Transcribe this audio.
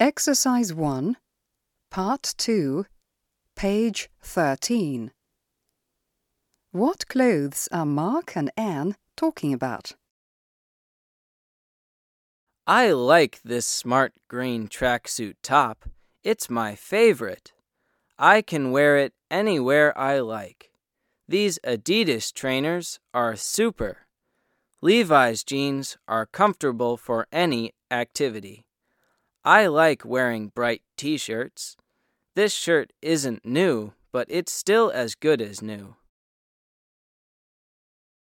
Exercise 1, Part 2, page 13. What clothes are Mark and Anne talking about? I like this smart green tracksuit top. It's my favorite. I can wear it anywhere I like. These Adidas trainers are super. Levi's jeans are comfortable for any activity. I like wearing bright t shirts. This shirt isn't new, but it's still as good as new.